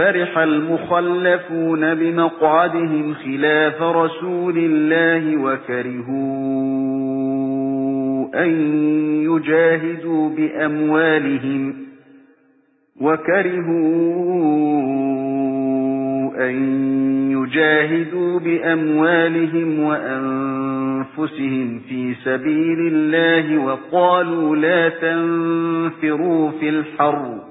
فرح المخلفون بمقعدهم خلاف رسول الله وكرهوا أن يجاهدوا بأموالهم وكرهوا أن يجاهدوا بأموالهم وأنفسهم في سبيل الله وقالوا لا تنفروا في الحرب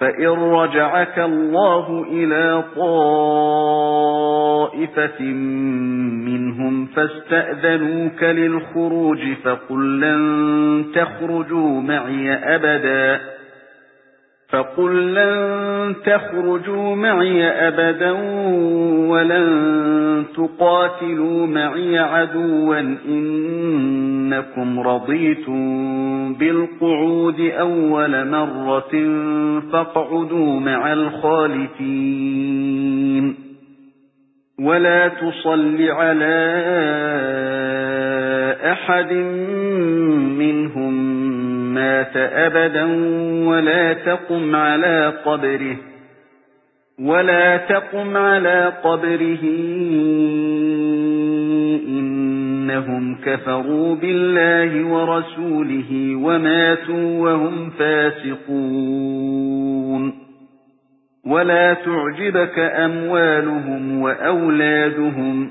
فَإِن رَّجَعَكَ اللَّهُ إِلَى طَائِفَةٍ مِنْهُمْ فَاسْتَأْذَنُوكَ لِلْخُرُوجِ فَقُل لَّن تَخْرُجُوا مَعِي أَبَدًا فَقُل لَّن تَخْرُجُوا مَعِي أَبَدًا وَلَن تُقَاتِلُوا مَعِي عَدُوًّا إِنَّكُمْ رَضِيتُم بِالْقُعُودِ أَوَّلَ مَرَّةٍ فَاقْعُدُوا مَعَ الْخَالِفِينَ وَلَا تُصَلِّ عَلَى أَحَدٍ مِّنْهُم مَّاتَ أَبَدًا وَلَا تَقُمْ عَلَى قَبْرِهِ وَلَا تَقُمْ عَلَى قَبْرِهِ. إِنَّهُمْ كَفَرُوا بِاللَّهِ وَرَسُولِهِ وَمَاتُوا وَهُمْ فَاسِقُونَ. وَلَا تُعْجِبْكَ أَمْوَالُهُمْ وَأَوْلَادُهُمْ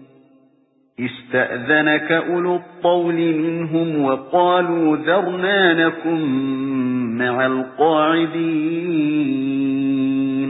استأذنك أولو الطول منهم وقالوا ذرنا نكن مع القاعدين.